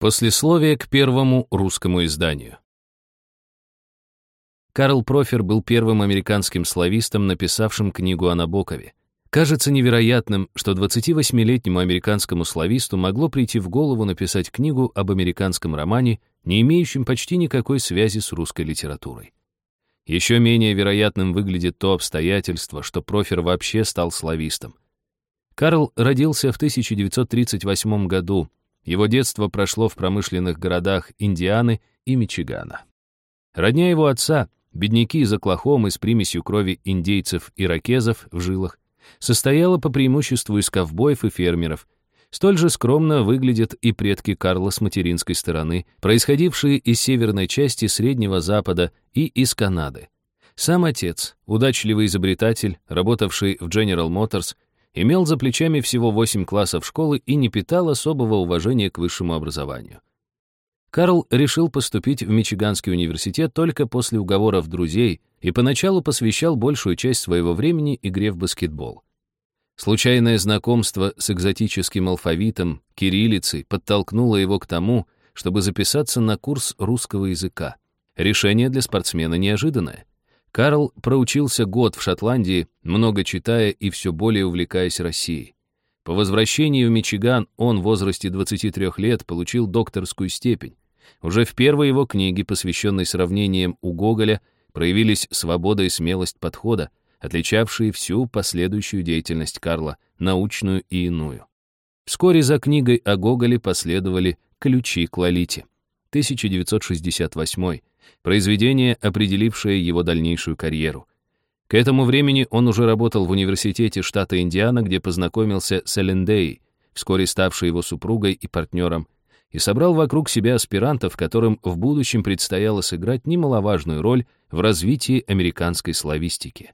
Послесловие к первому русскому изданию. Карл Профер был первым американским славистом, написавшим книгу о Набокове. Кажется невероятным, что 28-летнему американскому слависту могло прийти в голову написать книгу об американском романе, не имеющем почти никакой связи с русской литературой. Еще менее вероятным выглядит то обстоятельство, что Профер вообще стал славистом. Карл родился в 1938 году, его детство прошло в промышленных городах Индианы и Мичигана. Родня его отца, бедняки из Оклахомы с примесью крови индейцев и ракезов в жилах, состояла по преимуществу из ковбоев и фермеров. Столь же скромно выглядят и предки Карла с материнской стороны, происходившие из северной части Среднего Запада и из Канады. Сам отец, удачливый изобретатель, работавший в General Motors, имел за плечами всего 8 классов школы и не питал особого уважения к высшему образованию. Карл решил поступить в Мичиганский университет только после уговоров друзей и поначалу посвящал большую часть своего времени игре в баскетбол. Случайное знакомство с экзотическим алфавитом, кириллицей, подтолкнуло его к тому, чтобы записаться на курс русского языка. Решение для спортсмена неожиданное. Карл проучился год в Шотландии, много читая и все более увлекаясь Россией. По возвращении в Мичиган он в возрасте 23 лет получил докторскую степень. Уже в первой его книге, посвященной сравнениям у Гоголя, проявились свобода и смелость подхода, отличавшие всю последующую деятельность Карла, научную и иную. Вскоре за книгой о Гоголе последовали «Ключи к Лолите» 1968 произведение, определившее его дальнейшую карьеру. К этому времени он уже работал в университете штата Индиана, где познакомился с Эллен Дэй, вскоре ставшей его супругой и партнером, и собрал вокруг себя аспирантов, которым в будущем предстояло сыграть немаловажную роль в развитии американской славистики.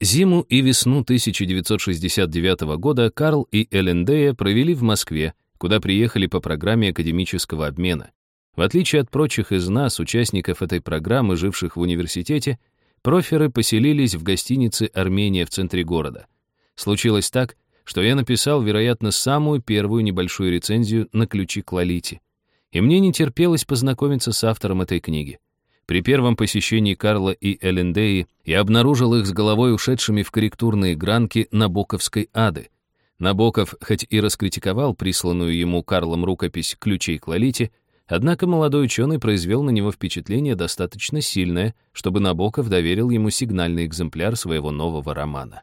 Зиму и весну 1969 года Карл и Эллен Дэя провели в Москве, куда приехали по программе академического обмена. В отличие от прочих из нас, участников этой программы, живших в университете, проферы поселились в гостинице «Армения» в центре города. Случилось так, что я написал, вероятно, самую первую небольшую рецензию на ключи к Лолите. И мне не терпелось познакомиться с автором этой книги. При первом посещении Карла и Элендеи я обнаружил их с головой ушедшими в корректурные гранки Набоковской ады. Набоков, хоть и раскритиковал присланную ему Карлом рукопись «Ключей к Лолите», Однако молодой ученый произвел на него впечатление достаточно сильное, чтобы Набоков доверил ему сигнальный экземпляр своего нового романа.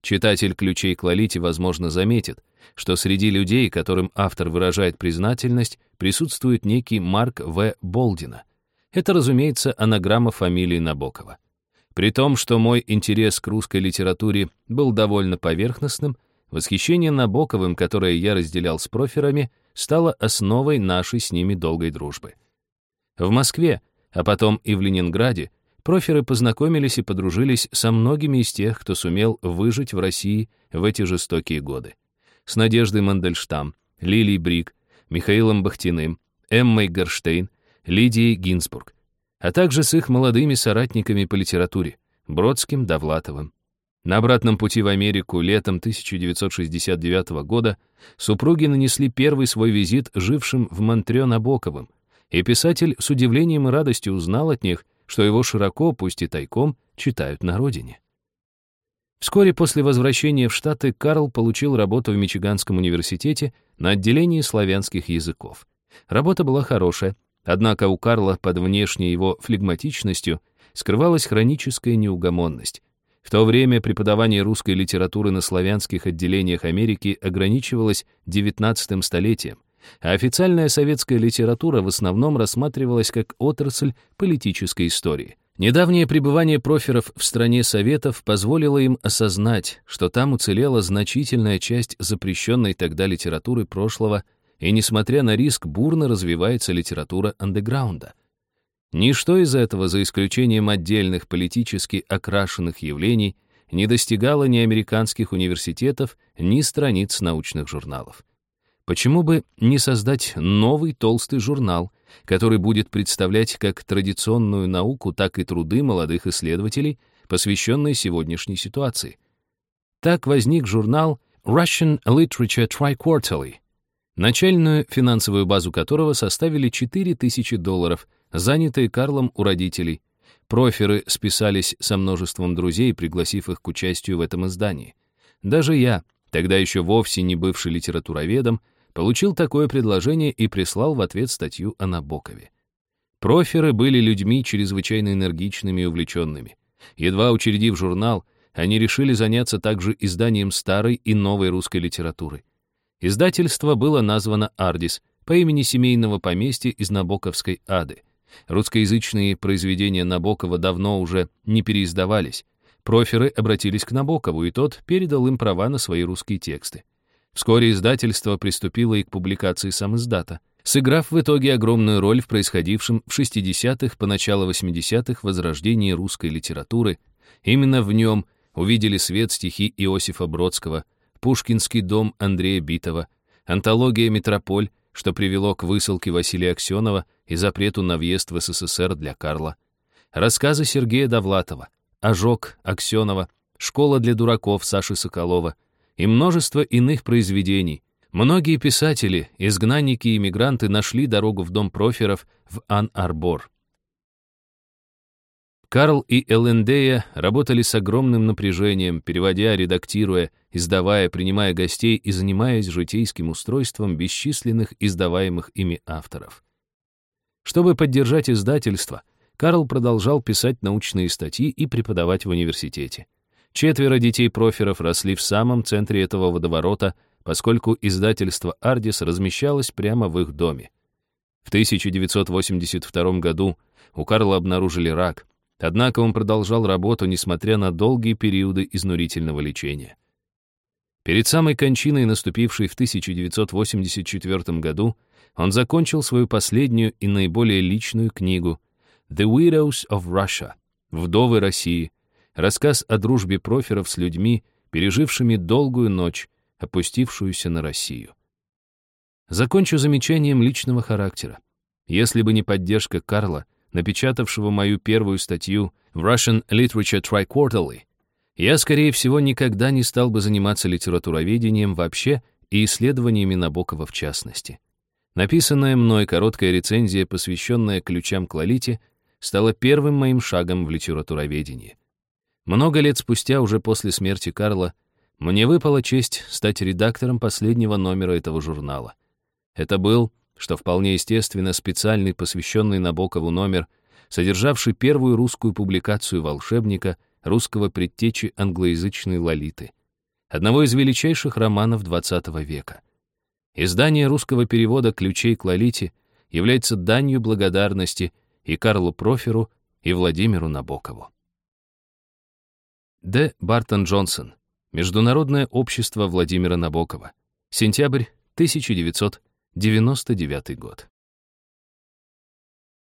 Читатель «Ключей к Лолите», возможно, заметит, что среди людей, которым автор выражает признательность, присутствует некий Марк В. Болдина. Это, разумеется, анаграмма фамилии Набокова. При том, что мой интерес к русской литературе был довольно поверхностным, восхищение Набоковым, которое я разделял с проферами — стало основой нашей с ними долгой дружбы. В Москве, а потом и в Ленинграде, проферы познакомились и подружились со многими из тех, кто сумел выжить в России в эти жестокие годы. С Надеждой Мандельштам, Лилией Брик, Михаилом Бахтиным, Эммой Горштейн, Лидией Гинзбург, а также с их молодыми соратниками по литературе, Бродским, Довлатовым. На обратном пути в Америку летом 1969 года супруги нанесли первый свой визит жившим в Монтрео Набоковым, и писатель с удивлением и радостью узнал от них, что его широко, пусть и тайком, читают на родине. Вскоре после возвращения в Штаты Карл получил работу в Мичиганском университете на отделении славянских языков. Работа была хорошая, однако у Карла под внешней его флегматичностью скрывалась хроническая неугомонность, в то время преподавание русской литературы на славянских отделениях Америки ограничивалось XIX столетием, а официальная советская литература в основном рассматривалась как отрасль политической истории. Недавнее пребывание проферов в стране Советов позволило им осознать, что там уцелела значительная часть запрещенной тогда литературы прошлого, и, несмотря на риск, бурно развивается литература андеграунда — Ничто из этого, за исключением отдельных политически окрашенных явлений, не достигало ни американских университетов, ни страниц научных журналов. Почему бы не создать новый толстый журнал, который будет представлять как традиционную науку, так и труды молодых исследователей, посвященные сегодняшней ситуации? Так возник журнал Russian Literature Triquarterly, начальную финансовую базу которого составили 4000 долларов, занятые Карлом у родителей. Проферы списались со множеством друзей, пригласив их к участию в этом издании. Даже я, тогда еще вовсе не бывший литературоведом, получил такое предложение и прислал в ответ статью о Набокове. Проферы были людьми чрезвычайно энергичными и увлеченными. Едва учредив журнал, они решили заняться также изданием старой и новой русской литературы. Издательство было названо «Ардис» по имени семейного поместья из Набоковской Ады. Русскоязычные произведения Набокова давно уже не переиздавались. Проферы обратились к Набокову, и тот передал им права на свои русские тексты. Вскоре издательство приступило и к публикации сам издата, сыграв в итоге огромную роль в происходившем в 60-х по начало 80-х возрождении русской литературы. Именно в нем увидели свет стихи Иосифа Бродского, Пушкинский дом Андрея Битова, антология «Метрополь», что привело к высылке Василия Аксенова и запрету на въезд в СССР для Карла, рассказы Сергея Довлатова, «Ожог» Аксенова, «Школа для дураков» Саши Соколова и множество иных произведений. Многие писатели, изгнанники и иммигранты нашли дорогу в дом проферов в Ан-Арбор. Карл и Эллендея работали с огромным напряжением, переводя, редактируя, издавая, принимая гостей и занимаясь житейским устройством бесчисленных издаваемых ими авторов. Чтобы поддержать издательство, Карл продолжал писать научные статьи и преподавать в университете. Четверо детей-проферов росли в самом центре этого водоворота, поскольку издательство «Ардис» размещалось прямо в их доме. В 1982 году у Карла обнаружили рак — Однако он продолжал работу, несмотря на долгие периоды изнурительного лечения. Перед самой кончиной, наступившей в 1984 году, он закончил свою последнюю и наиболее личную книгу «The Widows of Russia» — «Вдовы России», рассказ о дружбе проферов с людьми, пережившими долгую ночь, опустившуюся на Россию. Закончу замечанием личного характера. Если бы не поддержка Карла, напечатавшего мою первую статью в Russian Literature Triquarterly, я, скорее всего, никогда не стал бы заниматься литературоведением вообще и исследованиями Набокова в частности. Написанная мной короткая рецензия, посвященная ключам к Лолите, стала первым моим шагом в литературоведении. Много лет спустя, уже после смерти Карла, мне выпала честь стать редактором последнего номера этого журнала. Это был что вполне естественно специальный посвященный Набокову номер, содержавший первую русскую публикацию волшебника, русского предтечи англоязычной Лолиты, одного из величайших романов XX века. Издание русского перевода «Ключей к Лолите» является данью благодарности и Карлу Проферу, и Владимиру Набокову. Д. Бартон Джонсон. Международное общество Владимира Набокова. Сентябрь 1900 99 год.